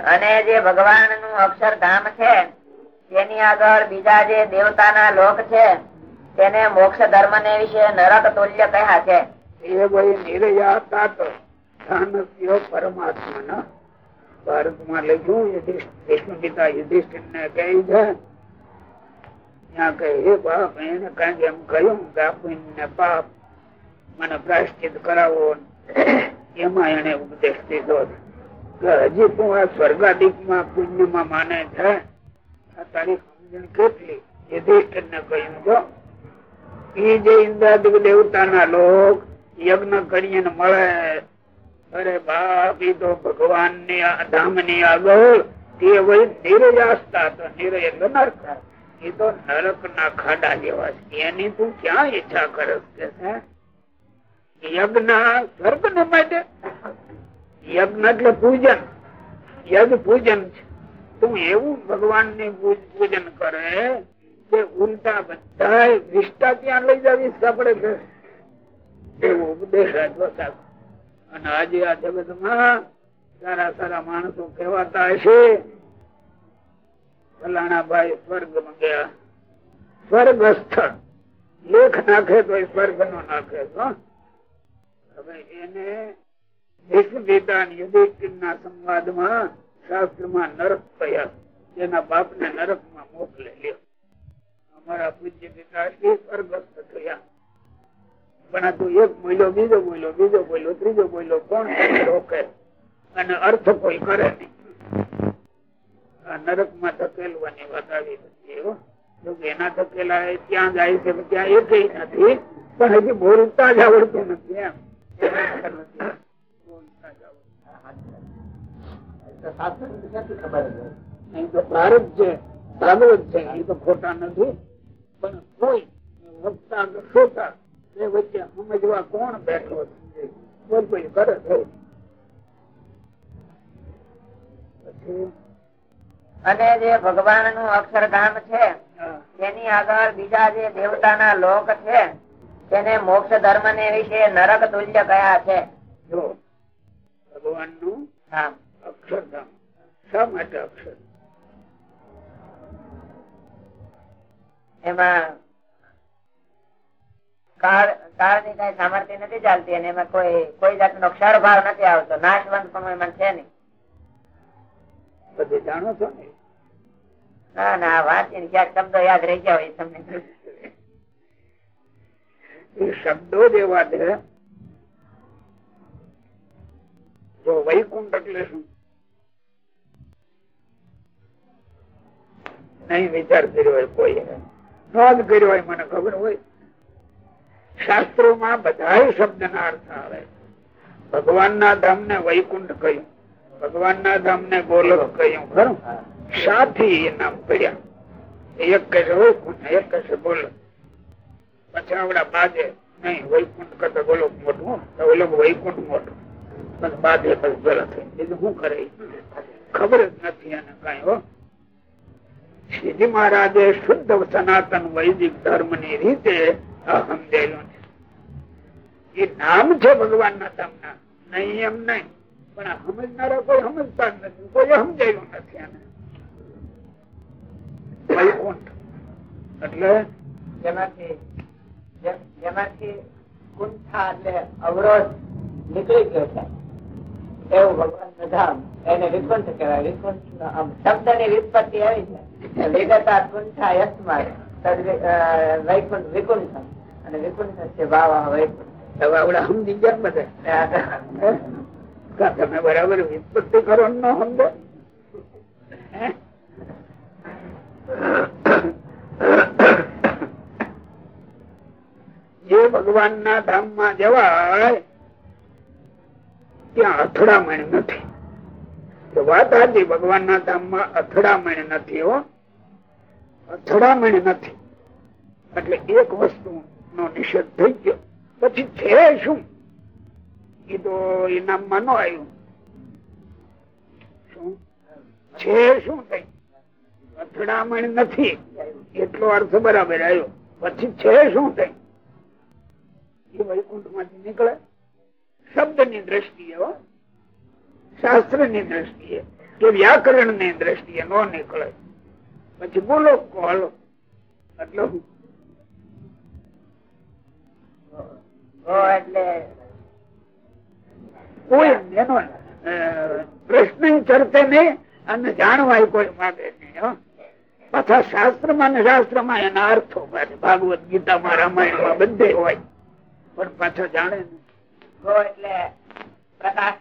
અને જે ભગવાનનું અક્ષરધામ છે તેની આગળ બીજા જે દેવતાના લોક છે તેને મોક્ષ ધર્મ ને વિશે નરક તુલ્ય કહ્યા છે. એ ભાઈ નિરયા તાત પરમાત્મા ભારતમાં લખ્યું વિષ્ણુ પિતા યુધિષ્ઠિર ને કહે છે ત્યાં કહે હે બાપ એને કંઈક એમ કહ્યું કે પાપ મને પ્રાશ્ચિત કરાવો. એમાં એને ઉપદેશ દીધો હજી તું આ સ્વર્ગાધિકમાં પુણ્યમાં માને છે? આ તારી સમજણ કેટલી? યુધિષ્ઠિર ને કહ્યું, જો એ જે ઇન્દ્રાદિક દેવતાના લોક યજ્ઞ કરીને મળે, અરે બાપ એ તો ભગવાનની ધામની આગળ તે વળી નિરજાસતા તો નિરય એટલે નરક. એ તો નરક ના ખાડા જેવા છે. એની તું ક્યાં ઈચ્છા કરે છે? યજ્ઞ સ્વર્ગ ને માટે. યજ્ઞ એટલે પૂજન. યજ્ઞ પૂજન છે. તું એવું ભગવાન ને પૂજન કરે કે ઉલટા બધા વિષ્ટા ત્યાં લઈ જાવીશ કે આપણે એવો ઉપદેશ અને આજે આ જગતમાં સારા સારા માણસો કહેવાતા હશે. ફલાણા ભાઈ સ્વર્ગમાં ગયા. સ્વર્ગ સ્થળ લેખ નાખે તો સ્વર્ગ નો નાખે, હો. અને અર્થ કોઈ કરે નહીં. નરકમાં ધકેલવાની વાત આવી હતી હો. જો એના ધકેલા ત્યાં જાય છે ત્યાં એ કઈ નથી. પણ હજી બોલતા જ આવડતું નથી એમ. છે? છે તો ખોટા નથી પણ કોઈ વક્તા શ્રોતા એ વચ્ચે સમજવા કોણ બેઠો છે બોલ કોઈ કરે છે અને જે ભગવાનનું અક્ષરધામ છે તેની આગળ બીજા જે દેવતાના લોક છે તેને મોક્ષ ધર્મ ને વિશે નરક તુલ્ય કયા છે? જો ભગવાનનું અક્ષરધામ. શા માટે અક્ષર એમાં ની કઈ સામર્થ્ય નથી ચાલતી અને એમાં કોઈ કોઈ જાતનો ક્ષર ભાવ નથી આવતો. નાશવંત પણ એમાં છે નહીં. બધું જાણો છો ને? ના ના વાંચીને ક્યાંક શબ્દો યાદ રહી ગયા હોય તમને. એ શબ્દો જ એવા છે વૈકુંઠ એટલે શું? નહીં વિચાર કર્યો હોય કોઈ. નોંધ કર્યો હોય મને ખબર હોય. શાસ્ત્રોમાં બધા શબ્દ ના અર્થ આવે. ભગવાન ના ધામ ને વૈકુંઠ કહ્યું. ભગવાન ના ધામ ને ગોલક કહ્યું. ખરું? સાથી નામ કર્યા. એક કહેશે વૈકુંઠ એક કહેશે ગોલક પછી આવડા બાજે નહીં, વૈકુંઠ કરતા ગોલક મોટું ઓલો વૈકુંઠ મોટું. બસ બાજે શું કરે ખબર જ નથી એને કઈ, હો. શ્રીજી મહારાજે શુદ્ધ સનાતન વૈદિક ધર્મની રીતે સમજાયેલું એ નામ છે ભગવાન ના નામના નહીં એમ નહીં. પણ આ સમજનારા કોઈ સમજતા નથી. કોઈ સમજાયેલું નથી એને. વૈકુંઠ. એટલે જે- જેમાંથી કુંઠા એટલે અવરોધ નીકળી ગયો છે. એવું ભગવાન ધામ, એને વિકુંઠ કહેવાય. વિકુંઠ શબ્દની વિસ્પત્તિ આવી છે. વિગતા કુંઠા યશમાં વૈકુંઠ વિકુંઠ. અને વિકુંઠ છે ભાવ વૈકુંઠ. હવે આવડા સમજી ગયા બધા. તમે બરાબર વિસ્પત્તિ કરો ન સમજો? જે ભગવાન ના ધામમાં જવાય, ત્યાં અથડામણ નથી. વાત હતી ભગવાન ના ધામમાં અથડામણ નથી હો. અથડામણ નથી. એટલે એક વસ્તુ નો નિષેધ થઈ ગયો. પછી છે શું? એ તો ઇનામમાં ન આવ્યું. શું? છે શું થઈ અથડામણ નથી. એટલો અર્થ બરાબર આવ્યો. પછી છે શું થઈ એ વૈકુંઠમાંથી નીકળે. શબ્દની દ્રષ્ટિએ શાસ્ત્રની દ્રષ્ટિએ કે વ્યાકરણની દ્રષ્ટિએ નો નીકળે. પછી બોલો કોલો એટલે કોઈ એનો પ્રશ્ન ચરતે નહીં અને જાણવાય કોઈ માગે નહીં હો. પાછા શાસ્ત્રમાં ને શાસ્ત્રમાં એના અર્થો ભાગવત ગીતા માં રામાયણમાં બધે હોય. પણ પાછો જાણે ગો એટલે પ્રકાશ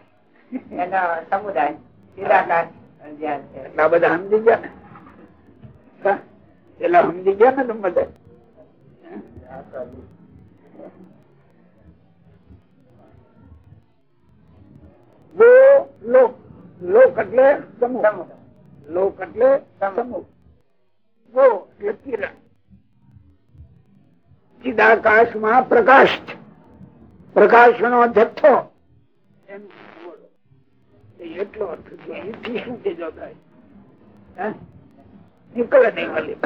એનો સમુદાય ચિરાકાશ જ્યાં છે. એટલે આ બધા સમજી ગયા ને? હા? સમજી ગયા ને તમે બધા? ગો લોક લોક એટલે સમૂહ. લોક એટલે સમૂહ. ગો એટલે કિરણ ચિદાકાશમાં પ્રકાશ છે. પ્રકાશ નો જથ્થો એટલો અર્થ છે. શું કેજો થાય નીકળે નહીં ખાલી.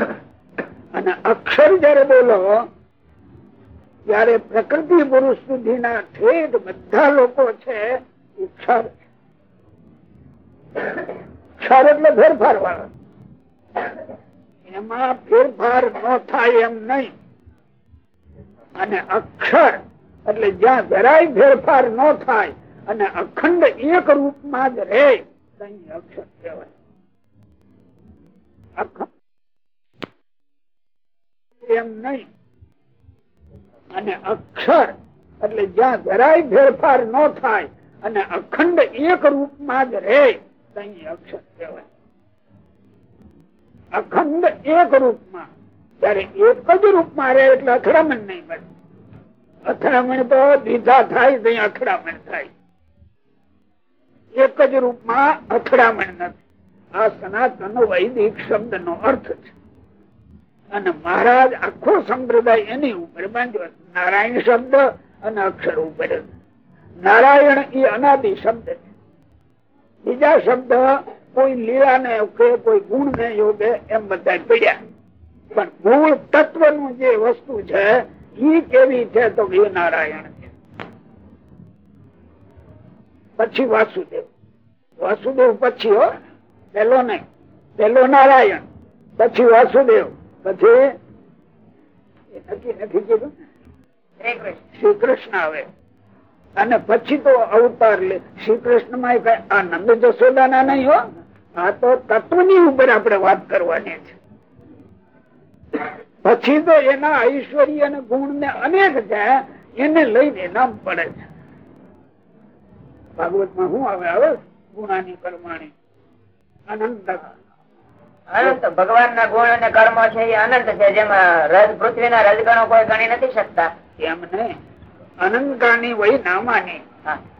અને અક્ષર જયારે બોલો, ત્યારે પ્રકૃતિ પુરુષ સુધીના ઠેઠ બધા લોકો છે એટલે ફેરફાર વાળા. એમાં ફેરફાર ન થાય એમ નહીં. અને અક્ષર એટલે જ્યાં જરાય ફેરફાર ન થાય અને અખંડ એક રૂપમાં જ રહે અક્ષર, એટલે જ્યાં જરાય ફેરફાર ન થાય અને અખંડ એક રૂપમાં જ રહે, ત્યાં અક્ષર કહેવાય. અખંડ એક રૂપમાં, જયારે એક જ રૂપમાં રહે એટલે અથડામણ નહીં બને. અથડામણ તો દીધા થાય ત્યાં અથડામણ થાય. એક જ રૂપમાં અથડામણ નથી. આ સનાતન વૈદિક શબ્દ નો અર્થ છે. અને મહારાજ આખો સંપ્રદાય એની ઉપર બાંધ્યો નારાયણ શબ્દ અને અક્ષર ઉપર. નારાયણ એ અનાદિ શબ્દ છે. બીજા શબ્દ કોઈ લીલા ને કોઈ ગુણ ને યોગે એમ બધા પડ્યા. પણ મૂળ તત્વનું જે વસ્તુ છે એ કેવી છે તો એ નારાયણ છે. પછી વાસુદેવ. વાસુદેવ પછી હો પેલો નહીં પેલો નારાયણ પછી વાસુદેવ પછી નક્કી નથી કીધું? શ્રી કૃષ્ણ આવે. અને પછી તો અવતાર લે. શ્રી કૃષ્ણમાં આ નંદ જશોદાના નહીં હો. આ તો તત્વની ઉપર આપણે વાત કરવાની છે. પછી તો એના ઐશ્વર્ય અને ગુણ ને અનેક છે એને લઈને નામ પડે છે. ભાગવતમાં શું આવે? આવે ગુણાની કર્માણી. અનંત. અનંત. ભગવાન ના ગુણ અને કર્મ છે એ અનંત છે જેમાં રજ પૃથ્વીના રજગણો કોઈ ગણી નથી શકતા. એમ નહીં. અનંતાની વય નામાની.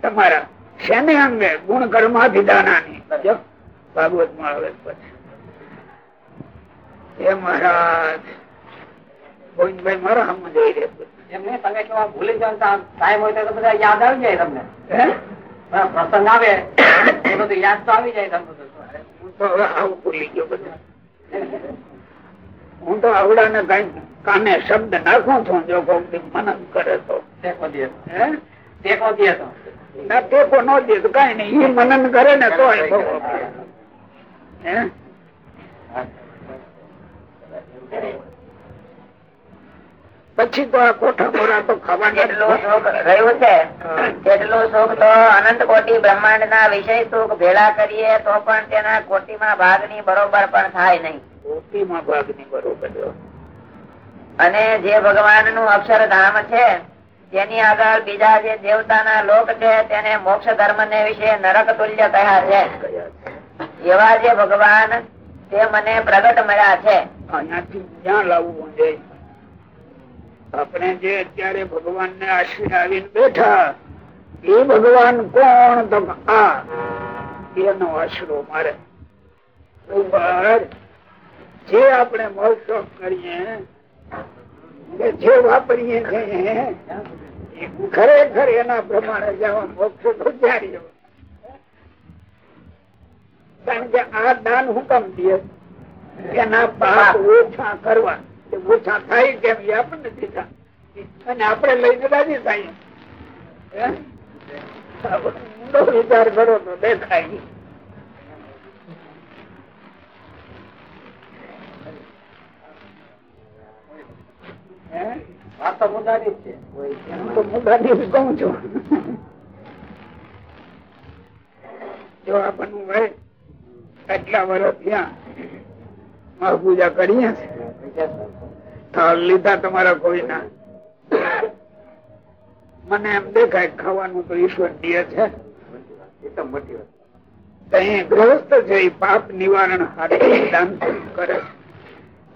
તમારા શેને અંગે? ગુણ કર્માધિદાનાની ભાગવતમાં આવે પછી. મહારાજ ગોવિંદભાઈ મારા સમજાઈ રહે. એમને તમે કેવા ભૂલી જાવ ટાઈમ હોય તો બધા યાદ આવી જાય તમને. પ્રસંગ આવે એ બધું યાદ તો આવી જાય તમને. હું તો હવે આવું ભૂલી ગયો બધું. હું તો આવડા ને કઈ કાને શબ્દ નાખું છું જો કોક મનન કરે તો. ટેકો દે. ટેકો દે તો. ના ટેકો ન દે તો કઈ નહીં. એ મનન કરે ને તો હે. પછી તો આ કોઠા મોરા તો જેટલું રહ્યું છે? તેટલું સુખ તો અનંત કોટી બ્રહ્માંડ ના વિષય સુખ ભેળા કરીએ તો પણ તેના કોટીમાં ભાગની બરોબર પણ થાય નહીં. કોટીમાં ભાગની બરોબર અને જે ભગવાનનું અક્ષરધામ છે તેની આગળ બીજા જે દેવતાના લોક છે તેને મોક્ષ ધર્મ ને વિશે નરક તુલ્ય કહ્યા છે? કયા છે? એવા જે ભગવાન તે મને પ્રગટ મળ્યા છે. આનાથી ક્યાં લાવવું છે આપણે જે અત્યારે ભગવાન ને આશરે આવીને બેઠા, એ ભગવાન કોણ? તો એનો આશરો મારે. જે આપણે મોક્ષ કરીએ જે વાપરીએ ખરેખર એના પ્રમાણે જવા મોક્ષ તો કારણ કે આ દાન હુકમ દે એના પાપ ઓછા કરવા. ઓછા થાય કેમ એ આપણને દીધા. અને આપણે લઈને રાજી થાય ઊંડો વિચાર કરો તો દેખાય. જ આપણું એટલા વર્ષ ત્યાં મહાપૂજા કરીએ છીએ થાળ લીધા તમારા કોઈના. મને એમ દેખાય ખાવાનું તો ઈશ્વર દે છે. એ તો મોટી વાત. તો અહીં ગૃહસ્થ છે એ પાપ નિવારણ દાન કરે.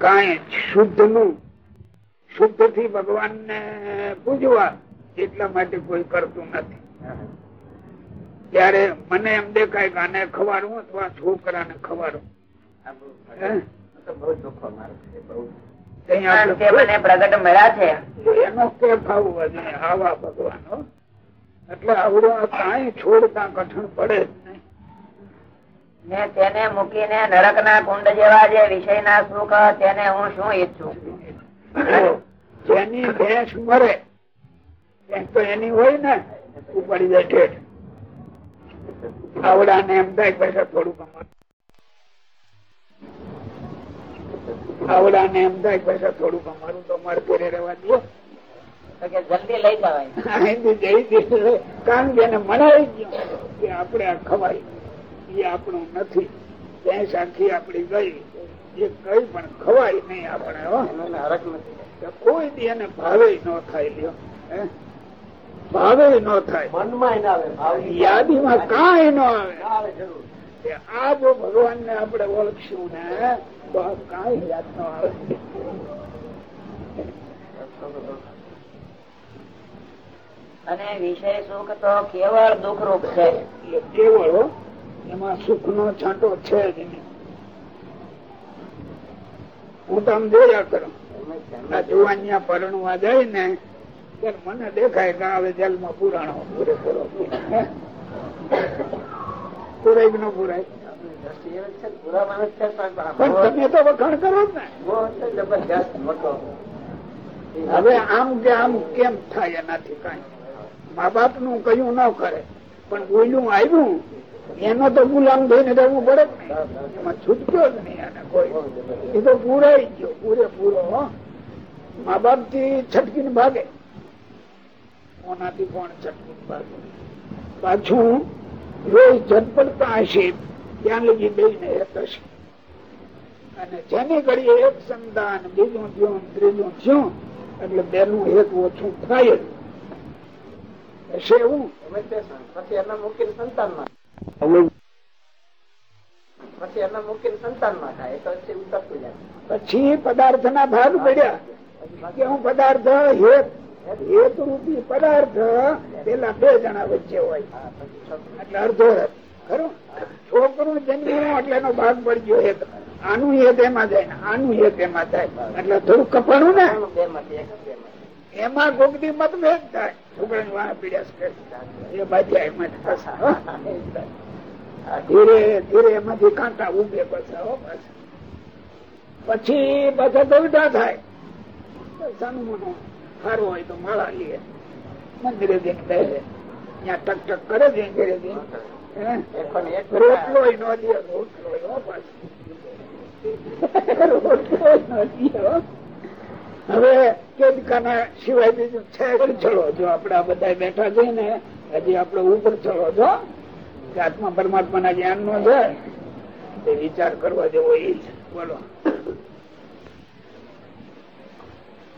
કાંઈ શુદ્ધનું શુદ્ધથી ભગવાન ને પૂજવા એટલા માટે કોઈ કરતું નથી. ત્યારે મને એમ દેખાય કે આને ખવાડવું અથવા છોકરાને ખવાડવું. આ બહુ હે? આ તો બહુ ચોખ્ખો માર્ગ છે બહુ. મને પ્રગટ મળ્યા છે. એનો કે ભાવ વધે? આવા ભગવાન એટલે આવડો કાંઈ છોડતા કઠણ પડે ને તેને મૂકીને નરક ના કુંડ જેવા જે વિષય ના સુખ તેને હું શું ઈચ્છું? જેની ભેંસ મરે તો એની હોય ને ઉપાડી જાય ઠેઠ. આવડા ને એમ થાય પૈસા થોડુંક અમારું આવડા ને એમ થાય પૈસા થોડુંક અમારું તો અમારે ઘરે રહેવા દો. જલ્દી લઈ જવાય. અહીંથી જઈ દીધું કારણ કે એને મનાઈ ગયું કે આપણે આ ખવાય. એ આપણું નથી. ભેંસ આખી આપડી ગઈ. એ કઈ પણ ખવાય નહીં આપણે હો. એનો એને હરખ નથી. કોઈ દી એને ભાવે ન થાય લ્યો. હે? ભાવે ન થાય. મનમાં ના આવે ભાવ. યાદીમાં કાંઈ ન આવે. આવે આ જો ભગવાન ને આપણે ઓળખશું ને. તો કાંઈ યાદ ન આવે. અને વિષય સુખ તો કેવળ દુઃખ રૂપ છે કેવળ એમાં સુખ નો છાંટો છે જ નહીં. હું તો આમ જોયા કરું. જુવાનિયા પરણવા જાય ને ત્યારે મને દેખાય કે હવે જેલમાં પુરાણો પૂરેપૂરો? પુરાય કે ન પુરાય. પણ પણ તમે તો વખાણ હવે આમ કે આમ કેમ થાય એનાથી કઈ? મા બાપનું કયું ન કરે, પણ બોલ્યું આવ્યું, એનો તો ગુલામ થઈને રહેવું પડે એમાં છૂટક્યો જ નહીં એને કોઈ. એ તો પૂરાઈ ગયો, પૂરેપૂરો મા બાપથી છટકીને ભાગે. કોનાથી કોણ છટકીને ભાગે? પાછું રોજ ઝટપડતા હશે. ત્યાં લગી બે ને હેત હશે અને જેની ઘડી એક સંતાન, બીજું થયું ત્રીજું થયું એટલે બેનું એક ઓછું થાય જ. હશે. પછી જાય પછી પદાર્થ ના ભાગ પડ્યા. હું પદાર્થ હેત હેત રૂપી પદાર્થ, પેલા બે જણા વચ્ચે હોય. એટલે અડધો રથ છોકરું જન્મ્યું એટલે એનો ભાગ પડ્યો હેત. આનું એ તેમાં જાય આનું એ તેમાં થાય એટલે થોડું કપાણું ને? એમાં કોકદી મતભેદ થાય. એમાંથી કાંટા પાછા, હો, પાછા. પાછા દોડા થાય. સારું હોય તો માળા લે. મંદિરે બેસે. ત્યાં ટક ટક કરે છે હવે કેદકાના સિવાય બીજું છે ચલો જો આપડે આ બધા બેઠા છે ને હજી આપડે ઉપર ચલો છો આત્મા પરમાત્મા ના જ્ઞાન નો છે તે વિચાર કરવા જેવો એ છે બોલો.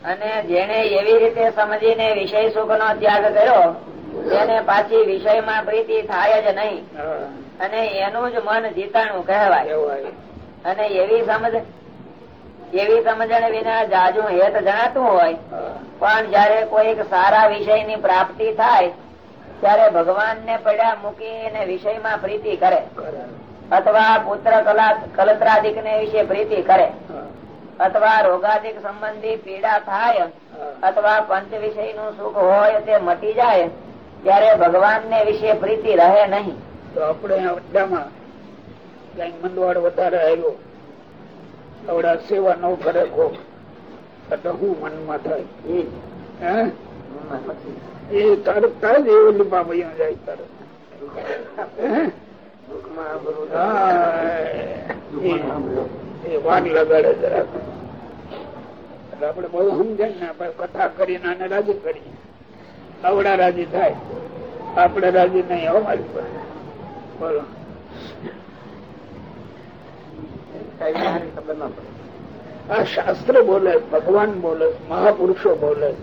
અને જેને એવી રીતે સમજીને વિષય સુખ નો ત્યાગ કર્યો તેને પાછી વિષયમાં પ્રીતિ થાય જ નહીં. અને એનું જ મન જીતાણું કહેવાય. અને એવી સમજ એવી સમજણ વિના જાજુ હેત જણાતું હોય. પણ જયારે કોઈક સારા વિષયની પ્રાપ્તિ થાય ત્યારે ભગવાનને પડ્યા મૂકીને વિષયમાં પ્રીતિ કરે. અથવા પુત્ર કલા કલત્રાદિક ને વિશે પ્રીતિ કરે. અથવા રોગાદિક સંબંધી પીડા થાય અથવા પંચ વિષયનું સુખ હોય તે મટી જાય ત્યારે ભગવાન ને વિશે પ્રીતિ રહે નહીં. તો આપણે અડ્ડામાં કઈ મંદવાડ વધારે આવ્યો. અવડા સેવા ન કરે એટલે હું મનમાં થાય. એ. તરત જ એ લીપા ભાઈ જાય તરત વાન લગાડે જરાક. એટલે આપડે બહુ સમજાય ને કથા કરીને આને રાજી કરીએ. આવડા રાજી થાય. આપડે રાજી નહીં અમારી પાસે. બોલો. આ શાસ્ત્ર બોલે ભગવાન બોલે મહાપુરુષો બોલે.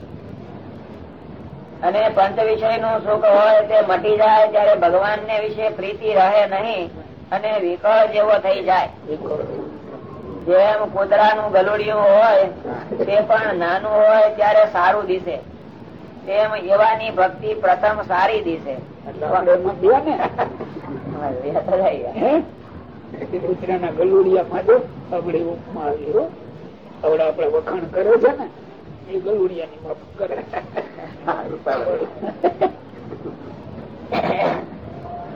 અને પંચ વિષયનું સુખ હોય તે મટી જાય ત્યારે ભગવાન ને વિશે પ્રીતિ રહે નહીં અને વિકળ જેવો થઈ જાય. જેમ કૂતરાનું ગલુડિયું હોય તે પણ નાનું હોય ત્યારે સારું દિશે. તેમ યવાની ભક્તિ પ્રથમ સારી દિશે ને. કૂતરાના ગલુડિયામાં જો આપડે ઉપમા આવ્યો હો આપડે વખાણ કરે છે ને એ ગલુડિયાની માફ કરે.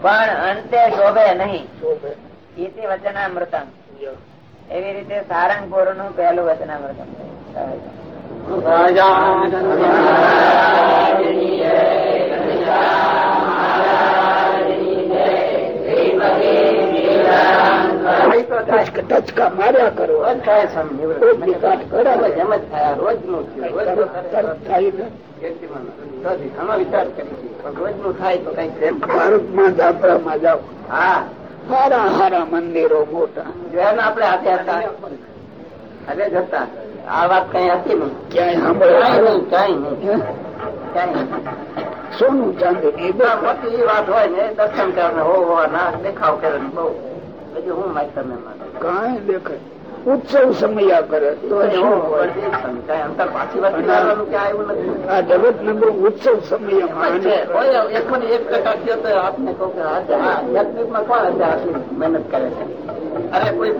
પણ અંતે શોભે નહીં. શોભે. ઇતિ વચનામૃતમ. એવી રીતે સારંગપુરનું પહેલું વચનામૃતમ. ટચકા માર્યા કરો થાય નિવૃત્ત. નિકાટ કરાવે. એમ જ થાય રોજનું થયું વિચાર કરી રોજનું થાય તો કઈ ભારતમાં જાત્રામાં જાઓ હા સારા સારા મંદિરો મોટા જોયા આપણે હાથે હતા હવે જ હતા આ વાત કઈ હતી નહીં. ક્યાંય સાંભળે. નહીં નહીં. નહીં. સોનું ચાંદી મોટી એ વાત હોય ને દર્શન કરે હો હો ના દેખાવ કરે બહુ. પછી હું માહિતી તમે કઈ દેખાય ઉત્સવ સમયા કરે તો? કઈ. આ જગત નગર ઉત્સવ સમય. કોઈ એક મને એક ટકા થયો તો આપને કહું કે આધ્યાત્મિકમાં કોણ અત્યારે મહેનત કરે છે. અરે કોઈ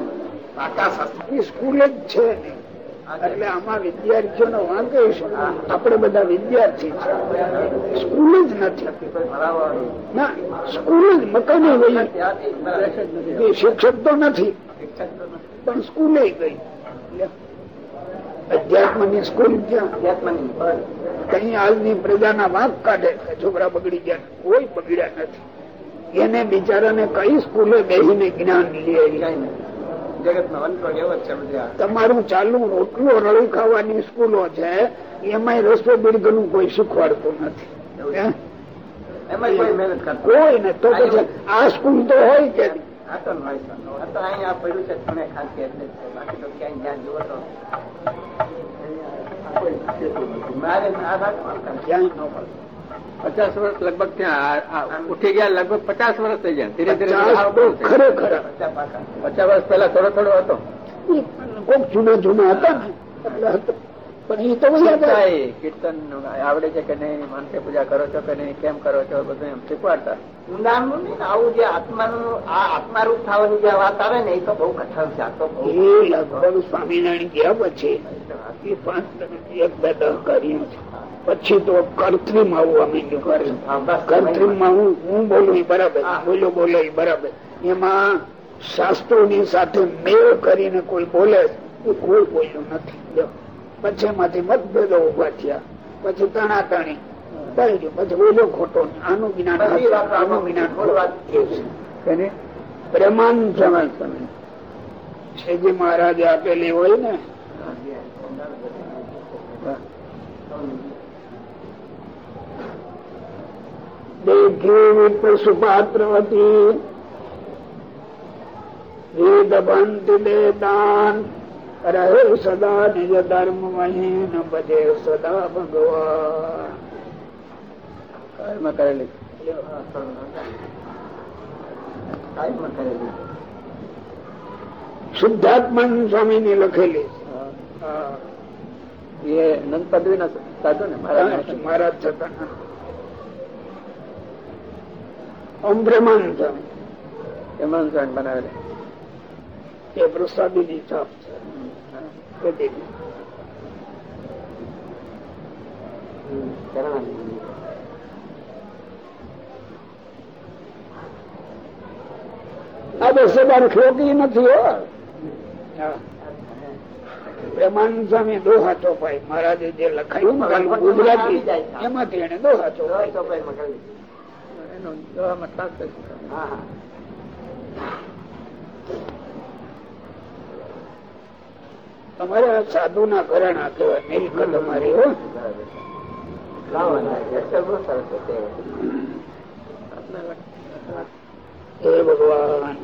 સ્કૂલ જ છે ને એટલે આમાં વિદ્યાર્થીઓનો છે. આપણે બધા વિદ્યાર્થી છે. સ્કૂલ જ નથી. ના, સ્કૂલ જ મકાને ગઈ શિક્ષક તો નથી. પણ સ્કૂલે ગઈ. અધ્યાત્મની સ્કૂલ ક્યાં? કઈ હાલની પ્રજાના વાંક કાઢે. છોકરા બગડી ગયા. કોઈ બગડ્યા નથી. એને બિચારાને કઈ સ્કૂલે બેસીને જ્ઞાન લે? તમારું ચાલુ રોટલો રળી ખાવાની સ્કૂલો છે એમાં રસ્તો દીર્ઘનું કોઈ શીખવાડતું નથી? કોઈ ને તો પછી આ સ્કૂલ તો હોય કે મારે ક્યાંય? ન મળે. પચાસ વર્ષ લગભગ ત્યાં ઉઠી ગયા લગભગ પચાસ વર્ષ થઈ ગયા. ધીરે ધીરે પચાસ. ખરેખર. વર્ષ પહેલા થોડો થોડો હતો. કોક જૂના જૂના હતા. પણ એ તો કીર્તન આવડે છે કે નહીં માનસે પૂજા કરો છો કે નહીં કેમ કરો છો બધું એમ શીખવાડતા. ઊંડાણનું નહીં આવું જે આત્માનું આ આત્મારૂપ થવાની જે વાત આવે ને એ તો બહુ કઠણ છે આ તો એ લગભગ સ્વામિનારાયણ ગયા પછી એ પાંચ એક બે દસ કર્યું છે. પછી તો કર્ત્રિમ આવવા માંડ્યું હા, માં હું હું બોલું બરાબર. બોલો બોલો બરાબર. એમાં શાસ્ત્રો સાથે મેળ કરીને કોઈ બોલે એ કોઈ બોલ્યું નથી. પછી એમાંથી મતભેદો ઊભા થયા. પછી તણા તણી થઈ ગયું પછી બોલો ખોટો આનું જ્ઞાન આનું જ્ઞાન પ્રેમાન સમય સમય શ્રીજી મહારાજે આપેલી હોય ને દેખી વેદાન રહે સદા નિજ ધર્મ મહીન ભજે સદા ભગવાન કરેલી. શુદ્ધાત્મન સ્વામી ની લખેલી. એ નંદ પદવી ના સાધુ ને મહારાજ મહારાજ છતાં. ઓમ બ્રહ્માન સ્વામી હેમંત સ્વામી બનાવેલી. એ પ્રસાદી છાપ છે. બધી. આ દસેદાર ખોટી નથી હો. હા. પ્રેમાનંદ સ્વામી દોહા ચોપાઈ. મહારાજે જે લખાયું ગુજરાતી એમાંથી એને દોહા ચોપાઈ. એનું દવામાં translation. તમારે આ સાધુ ના ઘરાણા કહેવાય મિલકત અમારી હો. હે ભગવાન